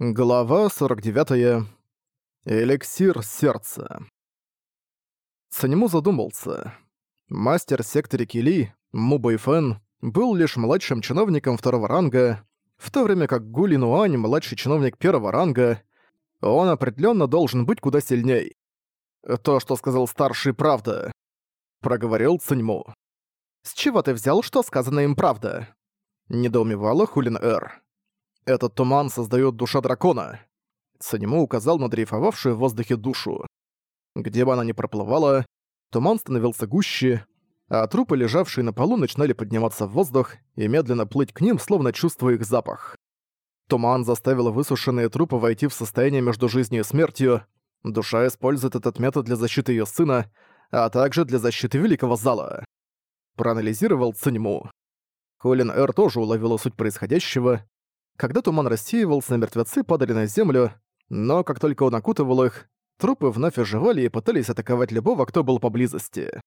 Глава 49. Эликсир сердца. Санему задумался. Мастер секторе Кили, Му Бэйфэн, был лишь младшим чиновником второго ранга, в то время как Гули Нуань, младший чиновник первого ранга, он определенно должен быть куда сильней. То, что сказал старший, правда. Проговорил Циньму. «С чего ты взял, что сказано им правда?» Недоумевала Хулин Эр. Этот туман создает душа дракона. Санему указал на дрейфовавшую в воздухе душу. Где бы она ни проплывала, туман становился гуще, а трупы, лежавшие на полу, начинали подниматься в воздух и медленно плыть к ним, словно чувствуя их запах. Туман заставил высушенные трупы войти в состояние между жизнью и смертью. Душа использует этот метод для защиты ее сына, а также для защиты Великого Зала. Проанализировал Циньму. Колин Эр тоже уловила суть происходящего когда туман рассеивался, мертвецы падали на землю, но как только он окутывал их, трупы вновь оживали и пытались атаковать любого, кто был поблизости.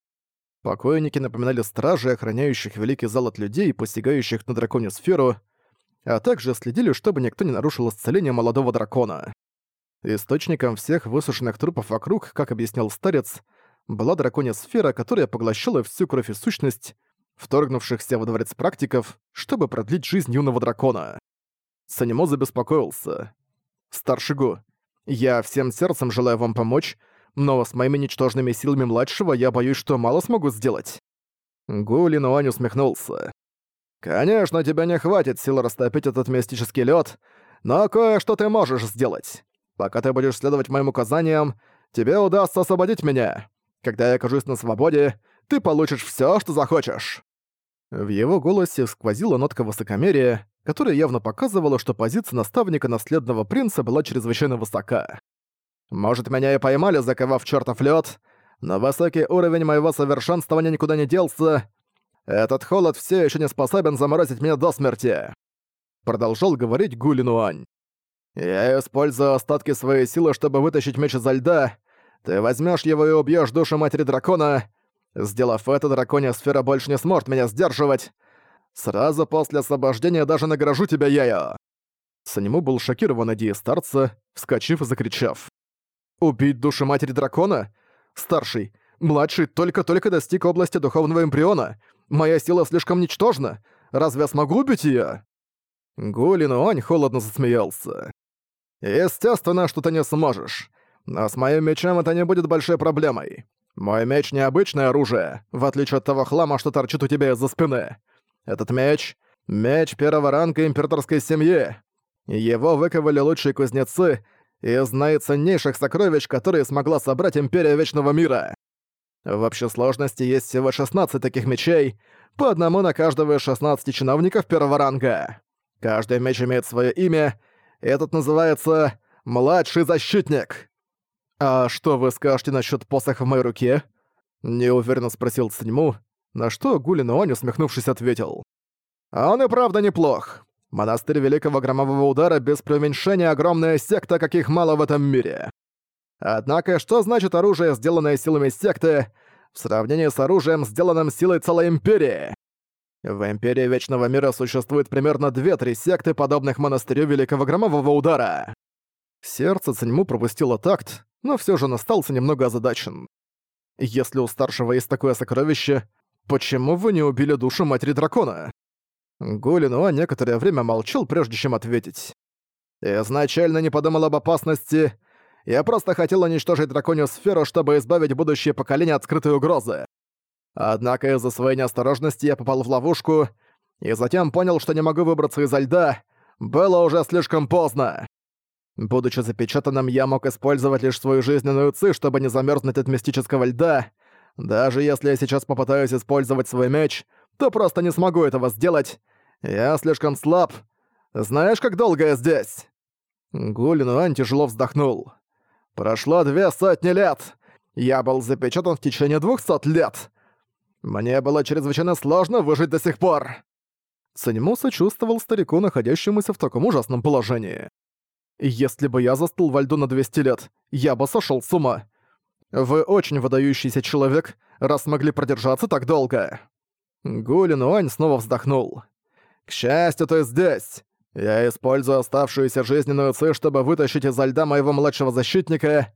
Покойники напоминали стражи, охраняющих великий зал от людей, посягающих на драконью сферу, а также следили, чтобы никто не нарушил исцеление молодого дракона. Источником всех высушенных трупов вокруг, как объяснял старец, была драконья сфера, которая поглощала всю кровь и сущность, вторгнувшихся во дворец практиков, чтобы продлить жизнь юного дракона. Санимо забеспокоился. «Старший Гу, я всем сердцем желаю вам помочь, но с моими ничтожными силами младшего я боюсь, что мало смогу сделать». Гу Линуань усмехнулся. «Конечно, тебя не хватит сил растопить этот мистический лед, но кое-что ты можешь сделать. Пока ты будешь следовать моим указаниям, тебе удастся освободить меня. Когда я окажусь на свободе, ты получишь все, что захочешь». В его голосе сквозила нотка высокомерия, которая явно показывала, что позиция наставника наследного принца была чрезвычайно высока. «Может, меня и поймали, заковав чертов лед, но высокий уровень моего совершенствования никуда не делся. Этот холод все еще не способен заморозить меня до смерти», продолжал говорить Гулинуань. «Я использую остатки своей силы, чтобы вытащить меч изо льда. Ты возьмешь его и убьешь душу матери дракона. Сделав это, драконья сфера больше не сможет меня сдерживать. Сразу после освобождения даже награжу тебя, Яя!» Санему был шокирован идеей старца, вскочив и закричав. «Убить души матери дракона? Старший, младший только-только достиг области духовного эмбриона. Моя сила слишком ничтожна. Разве я смогу убить её?» Гулин Уань холодно засмеялся. «Естественно, что ты не сможешь. Но с моим мечом это не будет большой проблемой. Мой меч — необычное оружие, в отличие от того хлама, что торчит у тебя из-за спины. Этот меч — меч первого ранга императорской семьи. Его выковали лучшие кузнецы из наиценнейших сокровищ, которые смогла собрать Империя Вечного Мира. В общей сложности есть всего 16 таких мечей, по одному на каждого из 16 чиновников первого ранга. Каждый меч имеет свое имя, и этот называется «Младший защитник». «А что вы скажете насчет посоха в моей руке?» — неуверенно спросил Циньму, на что Гулин Уань, усмехнувшись, ответил. «А он и правда неплох. Монастырь Великого Громового Удара без преуменьшения огромная секта, каких мало в этом мире. Однако, что значит оружие, сделанное силами секты, в сравнении с оружием, сделанным силой целой Империи? В Империи Вечного Мира существует примерно 2-3 секты, подобных монастырю Великого Громового Удара. Сердце Циньму пропустило такт, но все же он остался немного озадачен. Если у старшего есть такое сокровище, «Почему вы не убили душу матери дракона?» Гулинуа некоторое время молчал, прежде чем ответить. «Изначально не подумал об опасности. Я просто хотел уничтожить драконью сферу, чтобы избавить будущее поколение от скрытой угрозы. Однако из-за своей неосторожности я попал в ловушку, и затем понял, что не могу выбраться изо льда. Было уже слишком поздно. Будучи запечатанным, я мог использовать лишь свою жизненную ци, чтобы не замерзнуть от мистического льда, даже если я сейчас попытаюсь использовать свой меч, то просто не смогу этого сделать. Я слишком слаб. Знаешь, как долго я здесь?» Гулин тяжело вздохнул. «Прошло две сотни лет. Я был запечатан в течение двухсот лет. Мне было чрезвычайно сложно выжить до сих пор». Саньму сочувствовал старику, находящемуся в таком ужасном положении. «Если бы я застыл во льду на 200 лет, я бы сошел с ума. Вы очень выдающийся человек, раз смогли продержаться так долго». Гулин Уань снова вздохнул. «К счастью, ты здесь. Я использую оставшуюся жизненную ци, чтобы вытащить изо льда моего младшего защитника.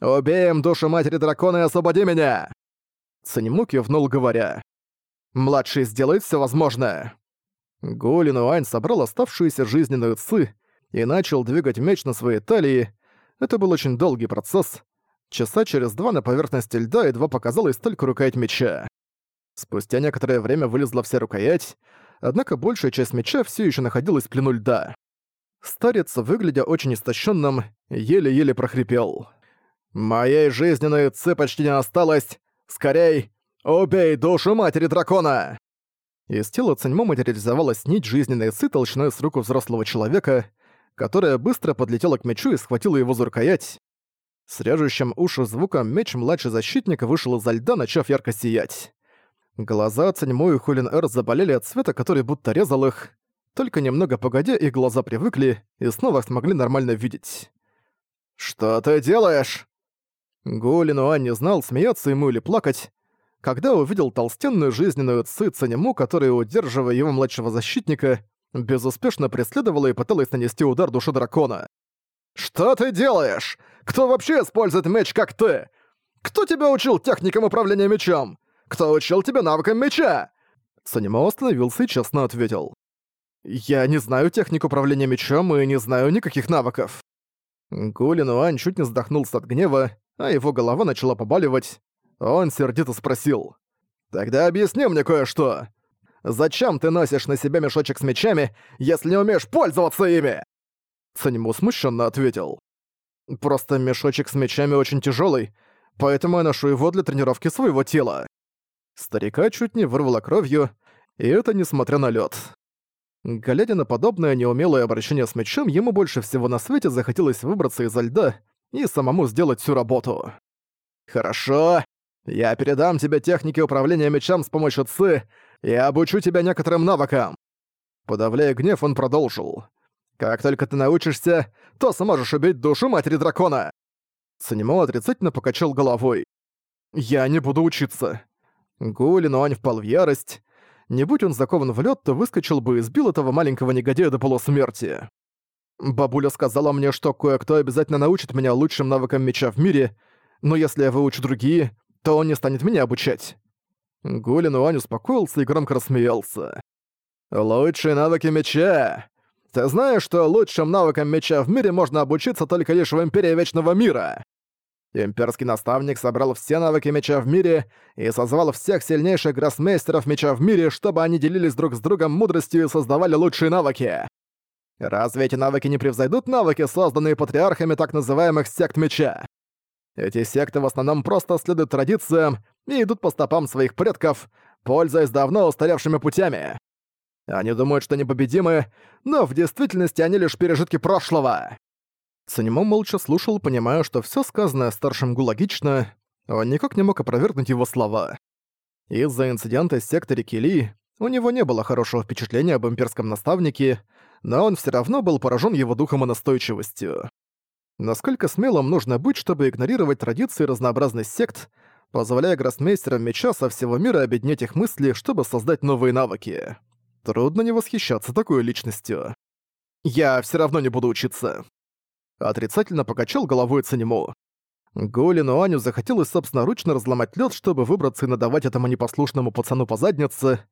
Убей душу матери дракона и освободи меня!» Циньму кивнул, говоря. «Младший сделает все возможное». Гулин Уань собрал оставшуюся жизненную ци и начал двигать меч на своей талии. Это был очень долгий процесс. Часа через два на поверхности льда едва показалась только рукоять меча. Спустя некоторое время вылезла вся рукоять, однако большая часть меча все еще находилась в плену льда. Старец, выглядя очень истощенным, еле-еле прохрипел. «Моей жизненной почти не осталось! Скорей! Убей душу матери дракона!» Из тела Циньмо материализовалась нить жизненной ци толщиной с руку взрослого человека, которая быстро подлетела к мечу и схватила его за рукоять. С режущим уши звуком меч младший защитник вышел из-за льда, начав ярко сиять. Глаза Циньмо и Хулин Эр заболели от света, который будто резал их. Только немного погодя, их глаза привыкли и снова смогли нормально видеть. «Что ты делаешь?» Гулин Уань не знал, смеяться ему или плакать, когда увидел толстенную жизненную Ци Цанему, которая, удерживая его младшего защитника, безуспешно преследовала и пыталась нанести удар души дракона. «Что ты делаешь? Кто вообще использует меч, как ты? Кто тебя учил техникам управления мечом? Кто учил тебя навыкам меча?» Санимо остановился и честно ответил. «Я не знаю техник управления мечом и не знаю никаких навыков». Гулин Уань чуть не задохнулся от гнева, а его голова начала побаливать. Он сердито спросил. «Тогда объясни мне кое-что. Зачем ты носишь на себя мешочек с мечами, если не умеешь пользоваться ими?» Санему смущенно ответил. «Просто мешочек с мечами очень тяжелый, поэтому я ношу его для тренировки своего тела». Старика чуть не вырвало кровью, и это несмотря на лед. Глядя на подобное неумелое обращение с мечом, ему больше всего на свете захотелось выбраться изо льда и самому сделать всю работу. «Хорошо, я передам тебе техники управления мечом с помощью ЦИ и обучу тебя некоторым навыкам». Подавляя гнев, он продолжил. «Как только ты научишься, то сможешь убить душу матери дракона!» Санимо отрицательно покачал головой. «Я не буду учиться. Гулин Уань впал в ярость. Не будь он закован в лед, то выскочил бы и сбил этого маленького негодяя до полусмерти. Бабуля сказала мне, что кое-кто обязательно научит меня лучшим навыкам меча в мире, но если я выучу другие, то он не станет меня обучать. Гулин Уань успокоился и громко рассмеялся. «Лучшие навыки меча! Ты знаешь, что лучшим навыкам меча в мире можно обучиться только лишь в Империи Вечного Мира? Имперский наставник собрал все навыки меча в мире и созвал всех сильнейших гроссмейстеров меча в мире, чтобы они делились друг с другом мудростью и создавали лучшие навыки. Разве эти навыки не превзойдут навыки, созданные патриархами так называемых сект меча? Эти секты в основном просто следуют традициям и идут по стопам своих предков, пользуясь давно устаревшими путями. Они думают, что непобедимы, но в действительности они лишь пережитки прошлого. Цанимо молча слушал, понимая, что все сказанное старшим Гу логично, он никак не мог опровергнуть его слова. Из-за инцидента с секторе Кили у него не было хорошего впечатления об имперском наставнике, но он все равно был поражен его духом и настойчивостью. Насколько смелым нужно быть, чтобы игнорировать традиции разнообразных сект, позволяя гроссмейстерам меча со всего мира объединять их мысли, чтобы создать новые навыки. Трудно не восхищаться такой личностью. «Я все равно не буду учиться», Отрицательно покачал головой Цинему. Голину Аню захотелось собственноручно разломать лед, чтобы выбраться и надавать этому непослушному пацану по заднице.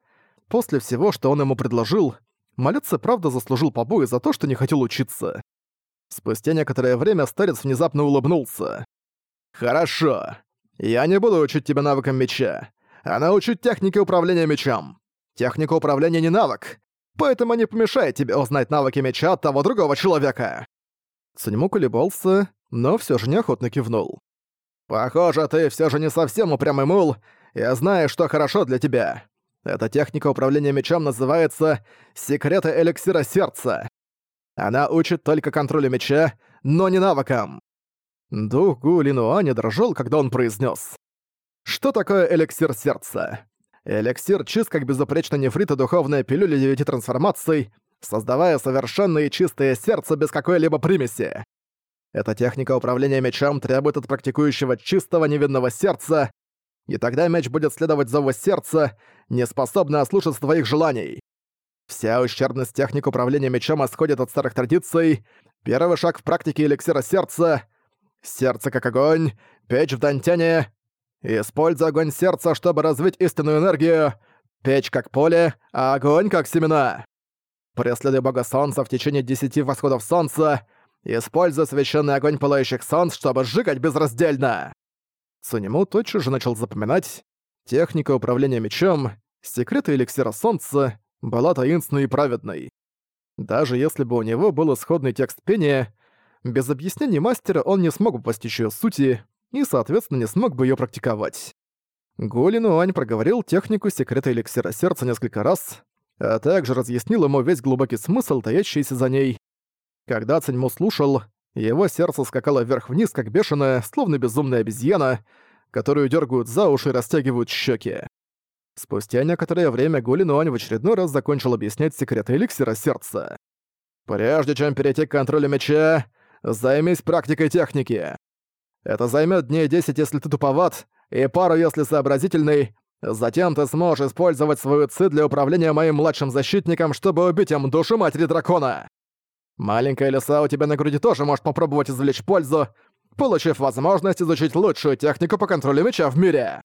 После всего, что он ему предложил, малец правда заслужил побои за то, что не хотел учиться. Спустя некоторое время старец внезапно улыбнулся. «Хорошо. Я не буду учить тебя навыкам меча, а научу технике управления мечом. Техника управления не навык, поэтому не помешает тебе узнать навыки меча от того другого человека. Цуньму колебался, но все же неохотно кивнул. «Похоже, ты все же не совсем упрямый мул, я знаю, что хорошо для тебя. Эта техника управления мечом называется «Секреты эликсира сердца». Она учит только контролю меча, но не навыкам». Дух Гу Линуа не дрожал, когда он произнес: «Что такое эликсир сердца?» Эликсир чист как безупречно нефрит и духовная пилюля девяти трансформаций, создавая совершенное и чистое сердце без какой-либо примеси. Эта техника управления мечом требует от практикующего чистого невинного сердца, и тогда меч будет следовать зову сердца, не способный ослушаться твоих желаний. Вся ущербность техник управления мечом исходит от старых традиций. Первый шаг в практике эликсира сердца. Сердце как огонь, печь в Дантяне. Используй огонь сердца, чтобы развить истинную энергию. Печь как поле, а огонь как семена. Преследуй бога солнца в течение десяти восходов солнца. Используй священный огонь пылающих солнц, чтобы сжигать безраздельно. Цунему тотчас же начал запоминать. Техника управления мечом, секреты эликсира солнца была таинственной и праведной. Даже если бы у него был исходный текст пения, без объяснений мастера он не смог бы постичь её сути и, соответственно, не смог бы её практиковать. Гулин Уань проговорил технику секрета эликсира сердца несколько раз, а также разъяснил ему весь глубокий смысл, таящийся за ней. Когда Циньму слушал, его сердце скакало вверх-вниз, как бешеное, словно безумная обезьяна, которую дергают за уши и растягивают щеки. Спустя некоторое время Гулин Уань в очередной раз закончил объяснять секреты эликсира сердца. «Прежде чем перейти к контролю меча, займись практикой техники. Это займет дней 10, если ты туповат, и пару, если сообразительный. Затем ты сможешь использовать свою ци для управления моим младшим защитником, чтобы убить им душу матери дракона. Маленькая лиса у тебя на груди тоже может попробовать извлечь пользу, получив возможность изучить лучшую технику по контролю меча в мире.